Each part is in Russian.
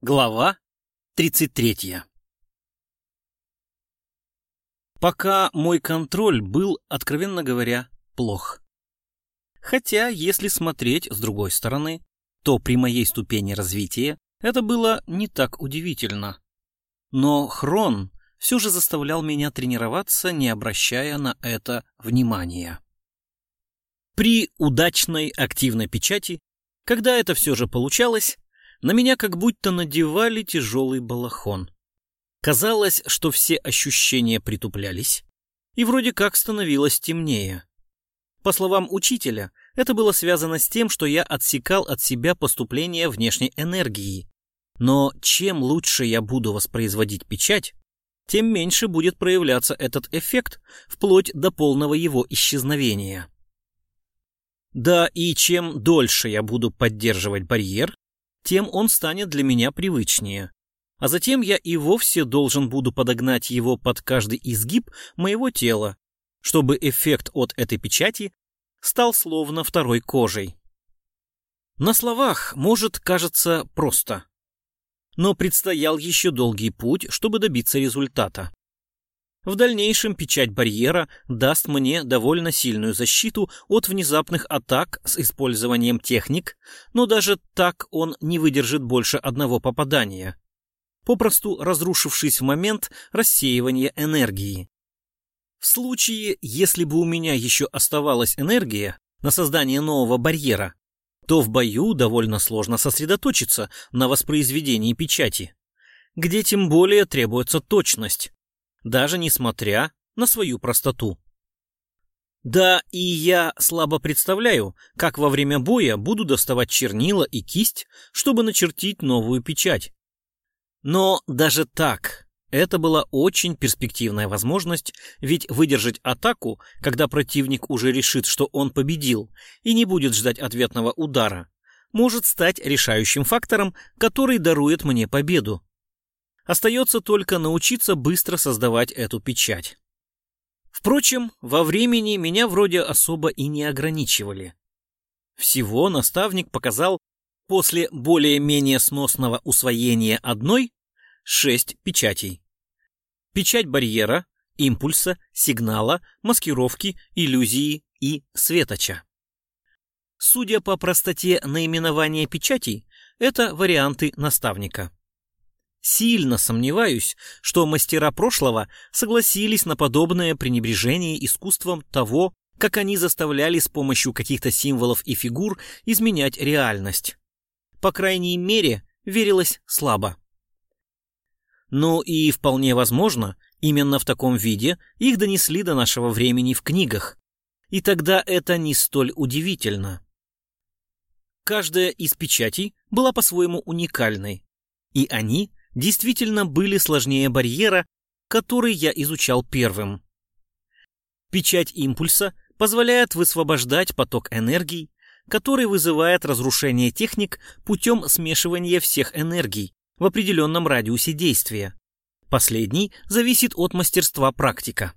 Глава 33 Пока мой контроль был, откровенно говоря, плох. Хотя, если смотреть с другой стороны, то при моей ступени развития это было не так удивительно. Но Хрон все же заставлял меня тренироваться, не обращая на это внимания. При удачной активной печати, когда это все же получалось, на меня как будто надевали тяжелый балахон. Казалось, что все ощущения притуплялись, и вроде как становилось темнее. По словам учителя, это было связано с тем, что я отсекал от себя поступление внешней энергии. Но чем лучше я буду воспроизводить печать, тем меньше будет проявляться этот эффект, вплоть до полного его исчезновения. Да и чем дольше я буду поддерживать барьер, тем он станет для меня привычнее. А затем я и вовсе должен буду подогнать его под каждый изгиб моего тела, чтобы эффект от этой печати стал словно второй кожей. На словах, может, кажется просто. Но предстоял еще долгий путь, чтобы добиться результата. В дальнейшем печать барьера даст мне довольно сильную защиту от внезапных атак с использованием техник, но даже так он не выдержит больше одного попадания, попросту разрушившись в момент рассеивания энергии. В случае, если бы у меня еще оставалась энергия на создание нового барьера, то в бою довольно сложно сосредоточиться на воспроизведении печати, где тем более требуется точность даже несмотря на свою простоту. Да, и я слабо представляю, как во время боя буду доставать чернила и кисть, чтобы начертить новую печать. Но даже так, это была очень перспективная возможность, ведь выдержать атаку, когда противник уже решит, что он победил, и не будет ждать ответного удара, может стать решающим фактором, который дарует мне победу. Остается только научиться быстро создавать эту печать. Впрочем, во времени меня вроде особо и не ограничивали. Всего наставник показал после более-менее сносного усвоения одной шесть печатей. Печать барьера, импульса, сигнала, маскировки, иллюзии и светоча. Судя по простоте наименования печатей, это варианты наставника. Сильно сомневаюсь, что мастера прошлого согласились на подобное пренебрежение искусством того, как они заставляли с помощью каких-то символов и фигур изменять реальность. По крайней мере, верилось слабо. Ну и вполне возможно, именно в таком виде их донесли до нашего времени в книгах. И тогда это не столь удивительно. Каждая из печатей была по-своему уникальной, и они действительно были сложнее барьера, который я изучал первым. Печать импульса позволяет высвобождать поток энергий, который вызывает разрушение техник путем смешивания всех энергий в определенном радиусе действия. Последний зависит от мастерства практика.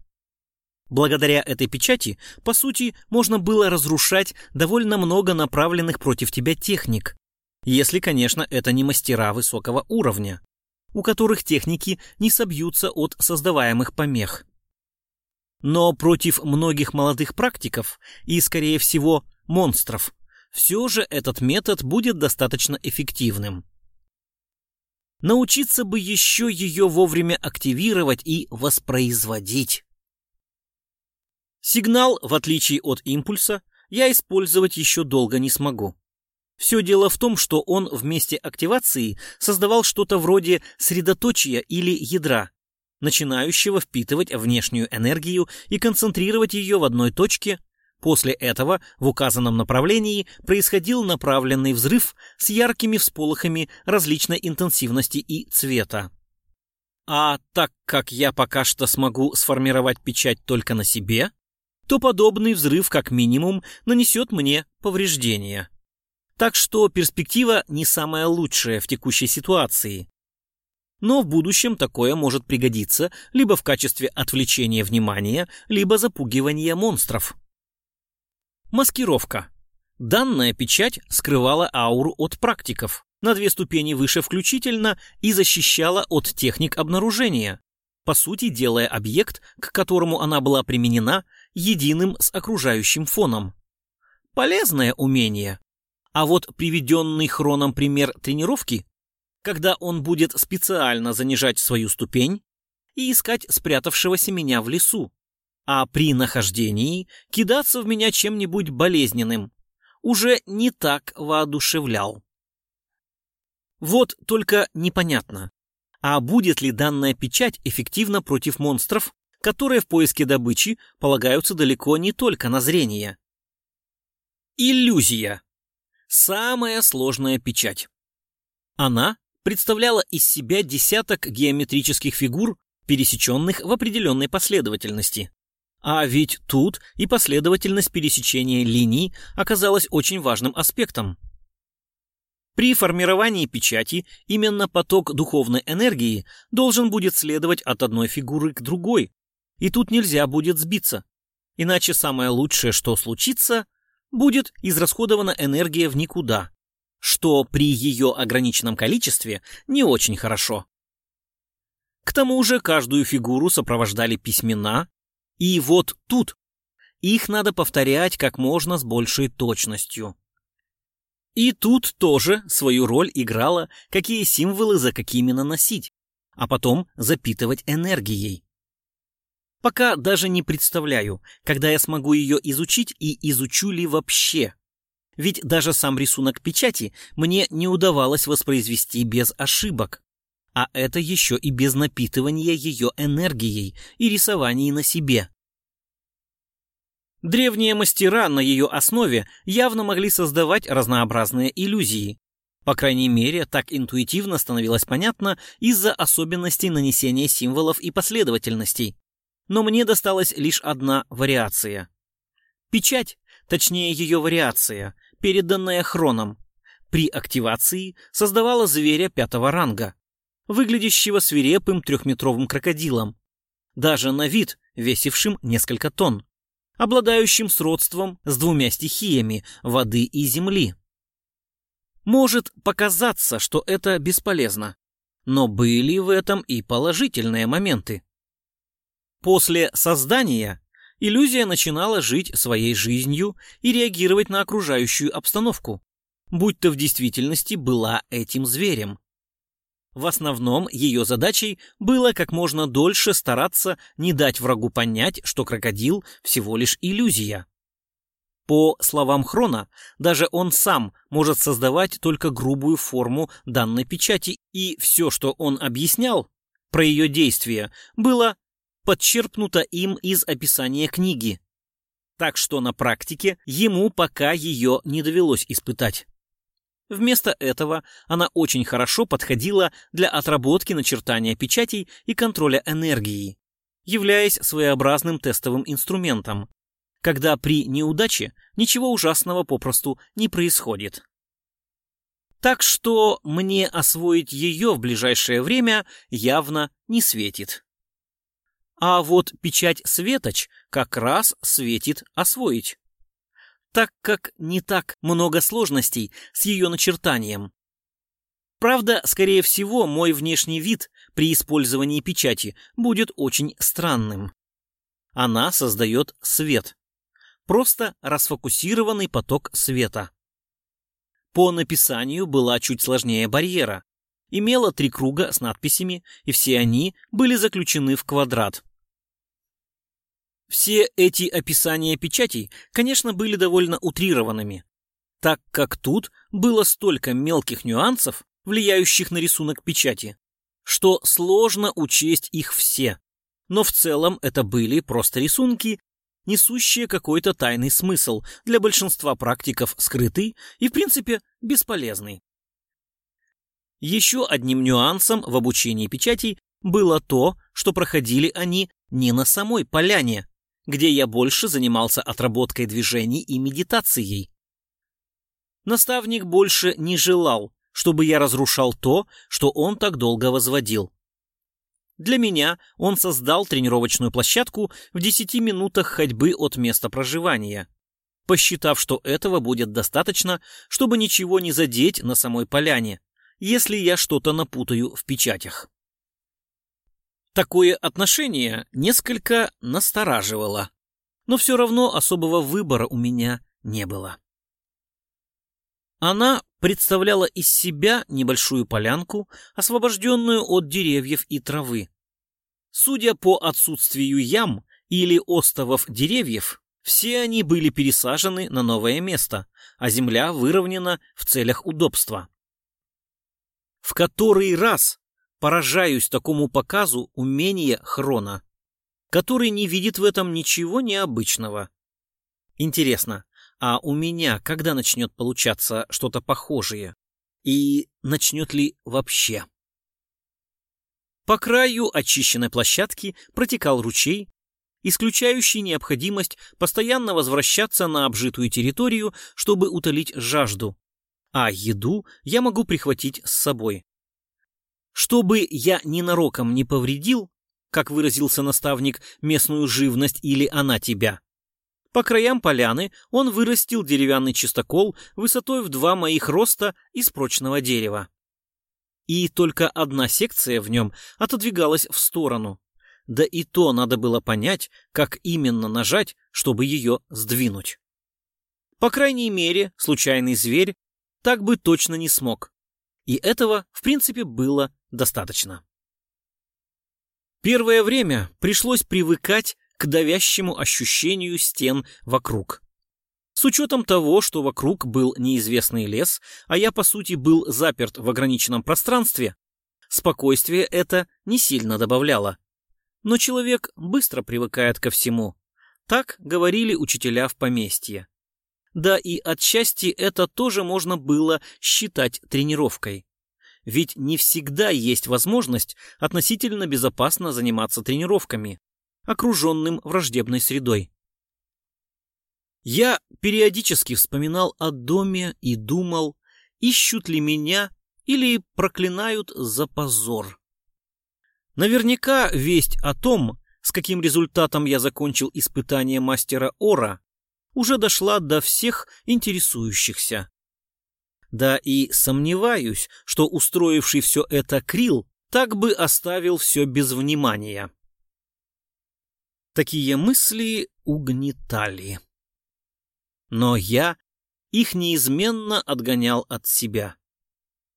Благодаря этой печати, по сути, можно было разрушать довольно много направленных против тебя техник, если, конечно, это не мастера высокого уровня у которых техники не собьются от создаваемых помех. Но против многих молодых практиков и, скорее всего, монстров, все же этот метод будет достаточно эффективным. Научиться бы еще ее вовремя активировать и воспроизводить. Сигнал, в отличие от импульса, я использовать еще долго не смогу. Все дело в том, что он вместе активации создавал что-то вроде средоточия или ядра, начинающего впитывать внешнюю энергию и концентрировать ее в одной точке. После этого в указанном направлении происходил направленный взрыв с яркими всполохами различной интенсивности и цвета. А так как я пока что смогу сформировать печать только на себе, то подобный взрыв как минимум нанесет мне повреждения. Так что перспектива не самая лучшая в текущей ситуации. Но в будущем такое может пригодиться либо в качестве отвлечения внимания, либо запугивания монстров. Маскировка. Данная печать скрывала ауру от практиков, на две ступени выше включительно и защищала от техник обнаружения, по сути делая объект, к которому она была применена, единым с окружающим фоном. Полезное умение. А вот приведенный хроном пример тренировки, когда он будет специально занижать свою ступень и искать спрятавшегося меня в лесу, а при нахождении кидаться в меня чем-нибудь болезненным, уже не так воодушевлял. Вот только непонятно, а будет ли данная печать эффективна против монстров, которые в поиске добычи полагаются далеко не только на зрение. Иллюзия. Самая сложная печать. Она представляла из себя десяток геометрических фигур, пересеченных в определенной последовательности. А ведь тут и последовательность пересечения линий оказалась очень важным аспектом. При формировании печати именно поток духовной энергии должен будет следовать от одной фигуры к другой, и тут нельзя будет сбиться. Иначе самое лучшее, что случится, будет израсходована энергия в никуда, что при ее ограниченном количестве не очень хорошо. К тому же каждую фигуру сопровождали письмена, и вот тут их надо повторять как можно с большей точностью. И тут тоже свою роль играла, какие символы за какими наносить, а потом запитывать энергией. Пока даже не представляю, когда я смогу ее изучить и изучу ли вообще. Ведь даже сам рисунок печати мне не удавалось воспроизвести без ошибок. А это еще и без напитывания ее энергией и рисований на себе. Древние мастера на ее основе явно могли создавать разнообразные иллюзии. По крайней мере, так интуитивно становилось понятно из-за особенностей нанесения символов и последовательностей. Но мне досталась лишь одна вариация. Печать, точнее ее вариация, переданная хроном, при активации создавала зверя пятого ранга, выглядящего свирепым трехметровым крокодилом, даже на вид весившим несколько тонн, обладающим сродством с двумя стихиями воды и земли. Может показаться, что это бесполезно, но были в этом и положительные моменты. После создания иллюзия начинала жить своей жизнью и реагировать на окружающую обстановку, будь то в действительности была этим зверем. В основном ее задачей было как можно дольше стараться не дать врагу понять, что крокодил всего лишь иллюзия. По словам Хрона, даже он сам может создавать только грубую форму данной печати, и все, что он объяснял про ее действие, было подчерпнуто им из описания книги. Так что на практике ему пока ее не довелось испытать. Вместо этого она очень хорошо подходила для отработки начертания печатей и контроля энергии, являясь своеобразным тестовым инструментом, когда при неудаче ничего ужасного попросту не происходит. Так что мне освоить ее в ближайшее время явно не светит. А вот печать Светоч как раз светит освоить так как не так много сложностей с ее начертанием. Правда, скорее всего, мой внешний вид при использовании печати будет очень странным. Она создает свет. Просто расфокусированный поток света. По написанию была чуть сложнее барьера. Имела три круга с надписями, и все они были заключены в квадрат. Все эти описания печатей, конечно, были довольно утрированными, так как тут было столько мелких нюансов, влияющих на рисунок печати, что сложно учесть их все. Но в целом это были просто рисунки, несущие какой-то тайный смысл, для большинства практиков скрытый и, в принципе, бесполезный. Еще одним нюансом в обучении печатей было то, что проходили они не на самой поляне, где я больше занимался отработкой движений и медитацией. Наставник больше не желал, чтобы я разрушал то, что он так долго возводил. Для меня он создал тренировочную площадку в 10 минутах ходьбы от места проживания, посчитав, что этого будет достаточно, чтобы ничего не задеть на самой поляне, если я что-то напутаю в печатях. Такое отношение несколько настораживало, но все равно особого выбора у меня не было. Она представляла из себя небольшую полянку, освобожденную от деревьев и травы. Судя по отсутствию ям или остовов деревьев, все они были пересажены на новое место, а земля выровнена в целях удобства. В который раз поражаюсь такому показу умения Хрона, который не видит в этом ничего необычного. Интересно, а у меня когда начнет получаться что-то похожее? И начнет ли вообще? По краю очищенной площадки протекал ручей, исключающий необходимость постоянно возвращаться на обжитую территорию, чтобы утолить жажду, а еду я могу прихватить с собой. Чтобы я ненароком не повредил, как выразился наставник, местную живность или она тебя. По краям поляны он вырастил деревянный чистокол высотой в два моих роста из прочного дерева. И только одна секция в нем отодвигалась в сторону. Да и то надо было понять, как именно нажать, чтобы ее сдвинуть. По крайней мере, случайный зверь так бы точно не смог. И этого, в принципе, было достаточно. Первое время пришлось привыкать к давящему ощущению стен вокруг. С учетом того, что вокруг был неизвестный лес, а я, по сути, был заперт в ограниченном пространстве, спокойствие это не сильно добавляло. Но человек быстро привыкает ко всему. Так говорили учителя в поместье. Да и отчасти это тоже можно было считать тренировкой. Ведь не всегда есть возможность относительно безопасно заниматься тренировками, окруженным враждебной средой. Я периодически вспоминал о доме и думал, ищут ли меня или проклинают за позор. Наверняка весть о том, с каким результатом я закончил испытание мастера Ора, уже дошла до всех интересующихся. Да и сомневаюсь, что устроивший все это Крил так бы оставил все без внимания. Такие мысли угнетали. Но я их неизменно отгонял от себя.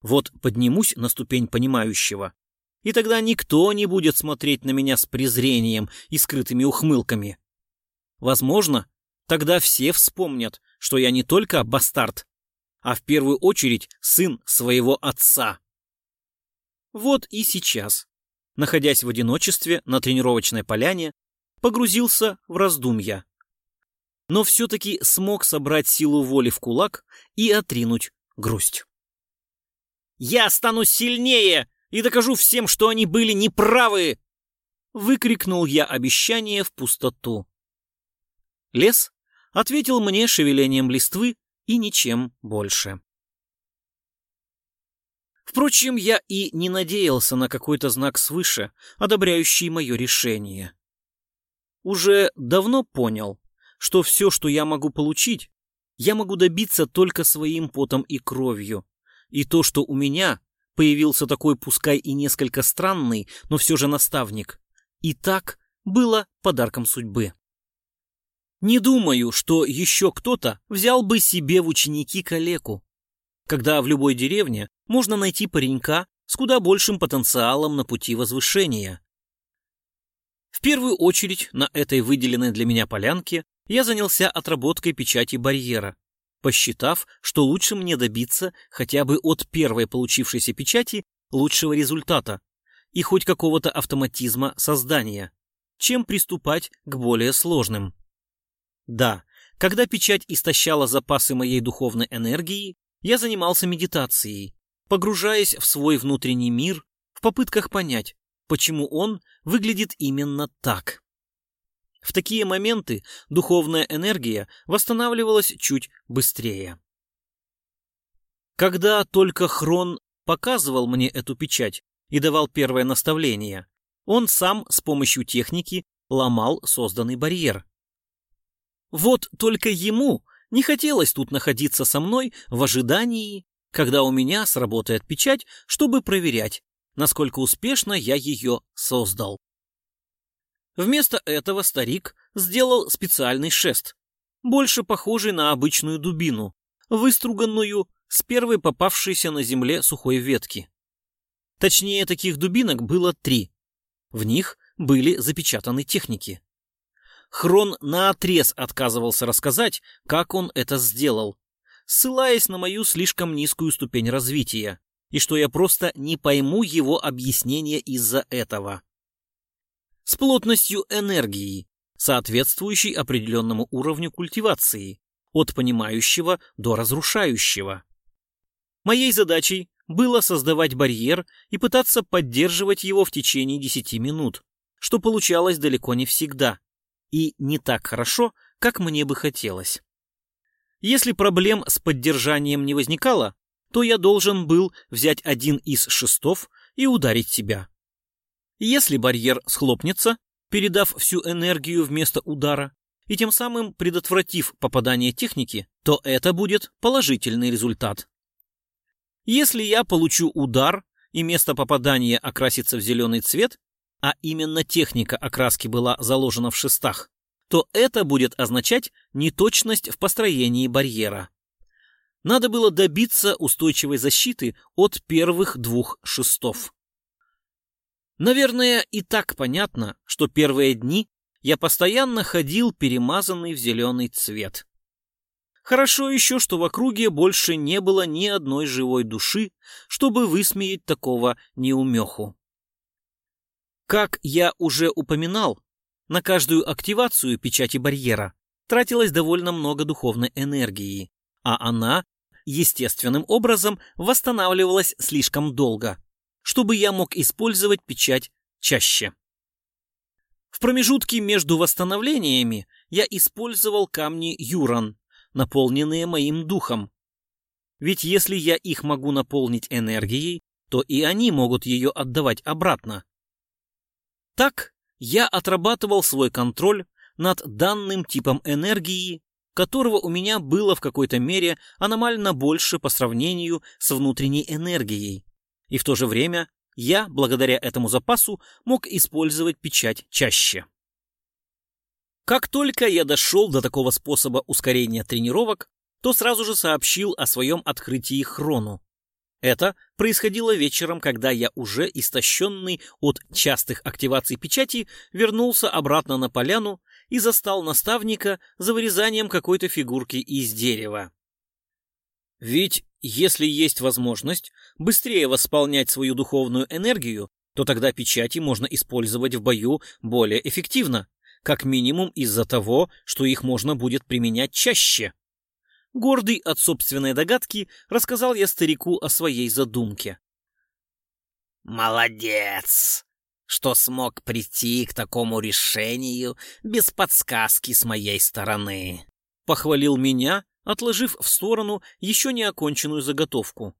Вот поднимусь на ступень понимающего, и тогда никто не будет смотреть на меня с презрением и скрытыми ухмылками. Возможно, Тогда все вспомнят, что я не только бастард, а в первую очередь сын своего отца. Вот и сейчас, находясь в одиночестве на тренировочной поляне, погрузился в раздумья. Но все-таки смог собрать силу воли в кулак и отринуть грусть. «Я стану сильнее и докажу всем, что они были неправы!» Выкрикнул я обещание в пустоту. Лес ответил мне шевелением листвы и ничем больше. Впрочем, я и не надеялся на какой-то знак свыше, одобряющий мое решение. Уже давно понял, что все, что я могу получить, я могу добиться только своим потом и кровью. И то, что у меня появился такой, пускай и несколько странный, но все же наставник, и так было подарком судьбы. Не думаю, что еще кто-то взял бы себе в ученики калеку, когда в любой деревне можно найти паренька с куда большим потенциалом на пути возвышения. В первую очередь на этой выделенной для меня полянке я занялся отработкой печати барьера, посчитав, что лучше мне добиться хотя бы от первой получившейся печати лучшего результата и хоть какого-то автоматизма создания, чем приступать к более сложным. Да, когда печать истощала запасы моей духовной энергии, я занимался медитацией, погружаясь в свой внутренний мир в попытках понять, почему он выглядит именно так. В такие моменты духовная энергия восстанавливалась чуть быстрее. Когда только Хрон показывал мне эту печать и давал первое наставление, он сам с помощью техники ломал созданный барьер. Вот только ему не хотелось тут находиться со мной в ожидании, когда у меня сработает печать, чтобы проверять, насколько успешно я ее создал. Вместо этого старик сделал специальный шест, больше похожий на обычную дубину, выструганную с первой попавшейся на земле сухой ветки. Точнее, таких дубинок было три. В них были запечатаны техники. Хрон наотрез отказывался рассказать, как он это сделал, ссылаясь на мою слишком низкую ступень развития, и что я просто не пойму его объяснения из-за этого. С плотностью энергии, соответствующей определенному уровню культивации, от понимающего до разрушающего. Моей задачей было создавать барьер и пытаться поддерживать его в течение 10 минут, что получалось далеко не всегда и не так хорошо, как мне бы хотелось. Если проблем с поддержанием не возникало, то я должен был взять один из шестов и ударить себя. Если барьер схлопнется, передав всю энергию вместо удара, и тем самым предотвратив попадание техники, то это будет положительный результат. Если я получу удар, и место попадания окрасится в зеленый цвет, а именно техника окраски была заложена в шестах, то это будет означать неточность в построении барьера. Надо было добиться устойчивой защиты от первых двух шестов. Наверное, и так понятно, что первые дни я постоянно ходил перемазанный в зеленый цвет. Хорошо еще, что в округе больше не было ни одной живой души, чтобы высмеять такого неумеху. Как я уже упоминал, на каждую активацию печати барьера тратилось довольно много духовной энергии, а она естественным образом восстанавливалась слишком долго, чтобы я мог использовать печать чаще. В промежутке между восстановлениями я использовал камни Юран, наполненные моим духом. Ведь если я их могу наполнить энергией, то и они могут ее отдавать обратно. Так я отрабатывал свой контроль над данным типом энергии, которого у меня было в какой-то мере аномально больше по сравнению с внутренней энергией. И в то же время я, благодаря этому запасу, мог использовать печать чаще. Как только я дошел до такого способа ускорения тренировок, то сразу же сообщил о своем открытии Хрону. Это происходило вечером, когда я уже истощенный от частых активаций печати вернулся обратно на поляну и застал наставника за вырезанием какой-то фигурки из дерева. Ведь если есть возможность быстрее восполнять свою духовную энергию, то тогда печати можно использовать в бою более эффективно как минимум из-за того, что их можно будет применять чаще. Гордый от собственной догадки, рассказал я старику о своей задумке. «Молодец, что смог прийти к такому решению без подсказки с моей стороны», — похвалил меня, отложив в сторону еще не оконченную заготовку.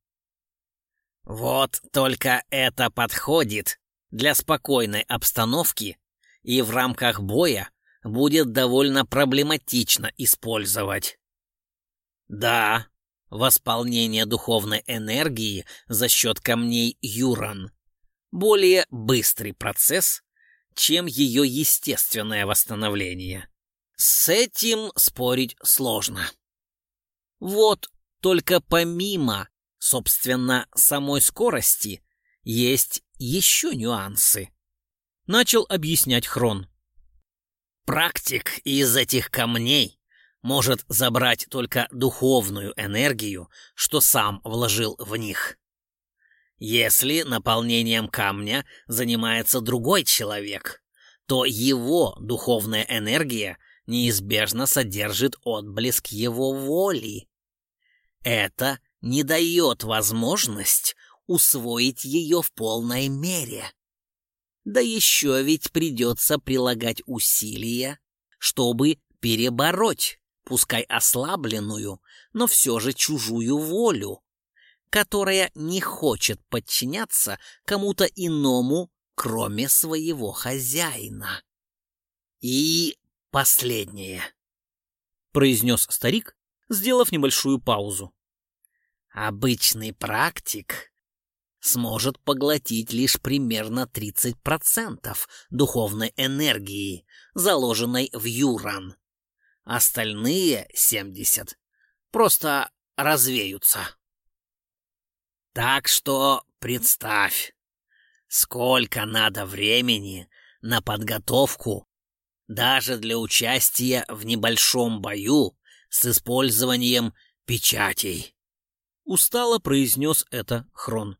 «Вот только это подходит для спокойной обстановки и в рамках боя будет довольно проблематично использовать. Да, восполнение духовной энергии за счет камней Юран более быстрый процесс, чем ее естественное восстановление. С этим спорить сложно. Вот только помимо, собственно, самой скорости, есть еще нюансы начал объяснять Хрон. Практик из этих камней может забрать только духовную энергию, что сам вложил в них. Если наполнением камня занимается другой человек, то его духовная энергия неизбежно содержит отблеск его воли. Это не дает возможность усвоить ее в полной мере. Да еще ведь придется прилагать усилия, чтобы перебороть, пускай ослабленную, но все же чужую волю, которая не хочет подчиняться кому-то иному, кроме своего хозяина. И последнее, произнес старик, сделав небольшую паузу. Обычный практик сможет поглотить лишь примерно 30% духовной энергии, заложенной в Юран. Остальные 70 просто развеются. Так что представь, сколько надо времени на подготовку даже для участия в небольшом бою с использованием печатей. Устало произнес это Хрон.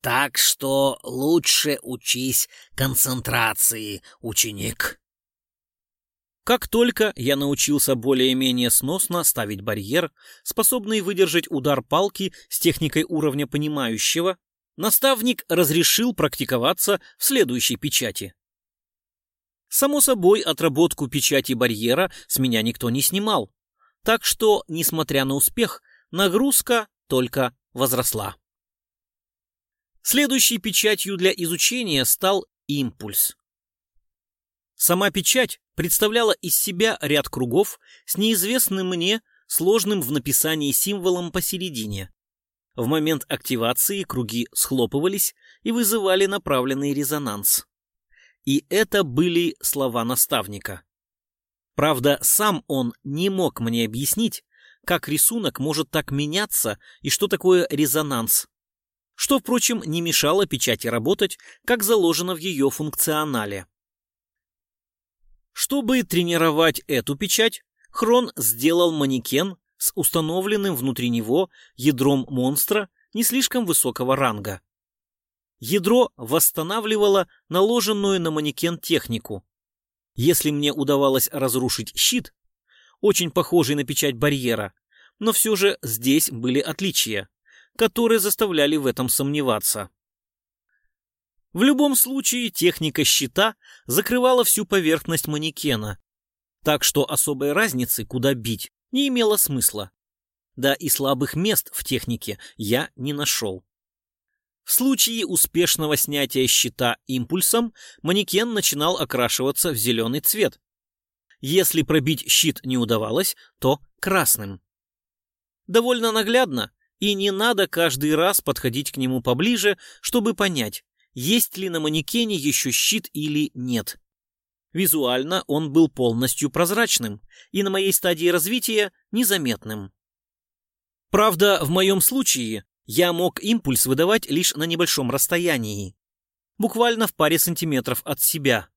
Так что лучше учись концентрации, ученик. Как только я научился более-менее сносно ставить барьер, способный выдержать удар палки с техникой уровня понимающего, наставник разрешил практиковаться в следующей печати. Само собой, отработку печати барьера с меня никто не снимал, так что, несмотря на успех, нагрузка только возросла. Следующей печатью для изучения стал импульс. Сама печать представляла из себя ряд кругов с неизвестным мне сложным в написании символом посередине. В момент активации круги схлопывались и вызывали направленный резонанс. И это были слова наставника. Правда, сам он не мог мне объяснить, как рисунок может так меняться и что такое резонанс что, впрочем, не мешало печати работать, как заложено в ее функционале. Чтобы тренировать эту печать, Хрон сделал манекен с установленным внутри него ядром монстра не слишком высокого ранга. Ядро восстанавливало наложенную на манекен технику. Если мне удавалось разрушить щит, очень похожий на печать барьера, но все же здесь были отличия которые заставляли в этом сомневаться. В любом случае, техника щита закрывала всю поверхность манекена, так что особой разницы, куда бить, не имело смысла. Да и слабых мест в технике я не нашел. В случае успешного снятия щита импульсом, манекен начинал окрашиваться в зеленый цвет. Если пробить щит не удавалось, то красным. Довольно наглядно и не надо каждый раз подходить к нему поближе, чтобы понять, есть ли на манекене еще щит или нет. Визуально он был полностью прозрачным и на моей стадии развития незаметным. Правда, в моем случае я мог импульс выдавать лишь на небольшом расстоянии, буквально в паре сантиметров от себя.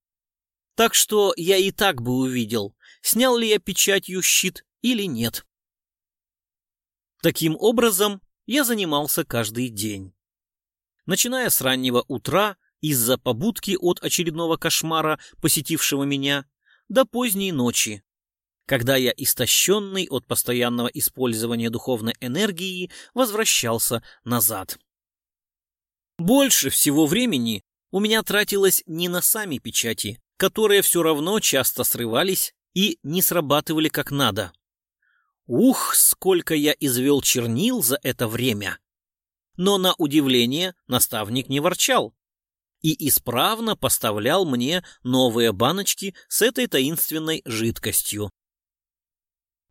Так что я и так бы увидел, снял ли я печатью щит или нет. Таким образом, я занимался каждый день. Начиная с раннего утра, из-за побудки от очередного кошмара, посетившего меня, до поздней ночи, когда я, истощенный от постоянного использования духовной энергии, возвращался назад. Больше всего времени у меня тратилось не на сами печати, которые все равно часто срывались и не срабатывали как надо, Ух, сколько я извел чернил за это время! Но на удивление наставник не ворчал и исправно поставлял мне новые баночки с этой таинственной жидкостью.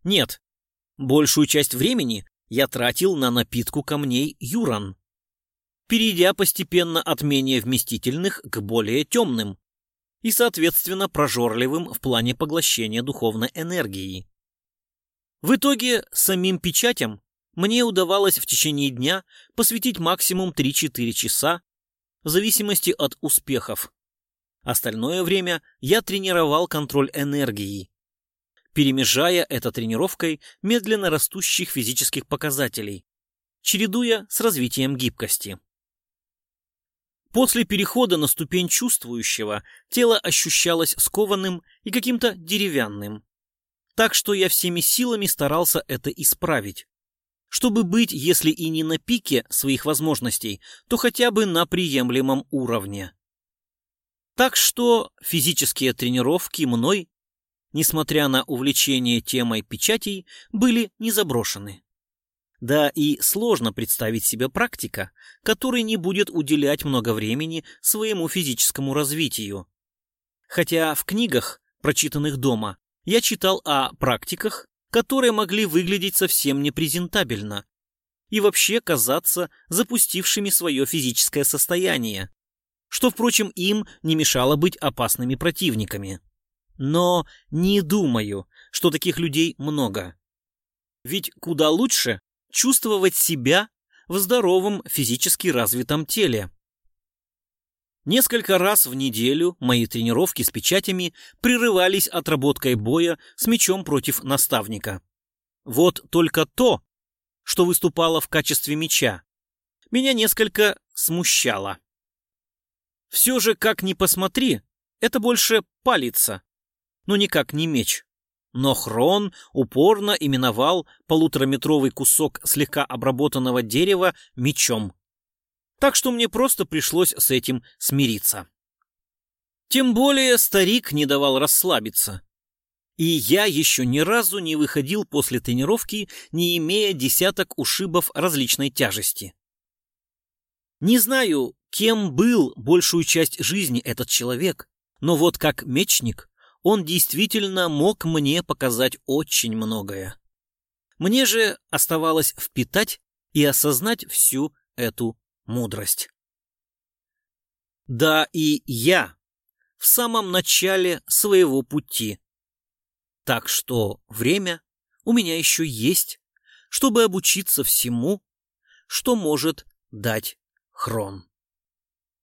Нет, большую часть времени я тратил на напитку камней Юран, перейдя постепенно от менее вместительных к более темным и, соответственно, прожорливым в плане поглощения духовной энергии. В итоге самим печатям мне удавалось в течение дня посвятить максимум 3-4 часа, в зависимости от успехов. Остальное время я тренировал контроль энергии, перемежая это тренировкой медленно растущих физических показателей, чередуя с развитием гибкости. После перехода на ступень чувствующего тело ощущалось скованным и каким-то деревянным. Так что я всеми силами старался это исправить. Чтобы быть, если и не на пике своих возможностей, то хотя бы на приемлемом уровне. Так что физические тренировки мной, несмотря на увлечение темой печатей, были не заброшены. Да и сложно представить себе практика, который не будет уделять много времени своему физическому развитию. Хотя в книгах, прочитанных дома, я читал о практиках, которые могли выглядеть совсем непрезентабельно. и вообще казаться запустившими свое физическое состояние, что, впрочем, им не мешало быть опасными противниками. Но не думаю, что таких людей много. Ведь куда лучше чувствовать себя в здоровом физически развитом теле. Несколько раз в неделю мои тренировки с печатями прерывались отработкой боя с мечом против наставника. Вот только то, что выступало в качестве меча, меня несколько смущало. Все же, как ни посмотри, это больше палица, но никак не меч. Но Хрон упорно именовал полутораметровый кусок слегка обработанного дерева мечом. Так что мне просто пришлось с этим смириться. Тем более старик не давал расслабиться. И я еще ни разу не выходил после тренировки, не имея десяток ушибов различной тяжести. Не знаю, кем был большую часть жизни этот человек, но вот как мечник он действительно мог мне показать очень многое. Мне же оставалось впитать и осознать всю эту мудрость. Да и я в самом начале своего пути. Так что время у меня еще есть, чтобы обучиться всему, что может дать Хрон.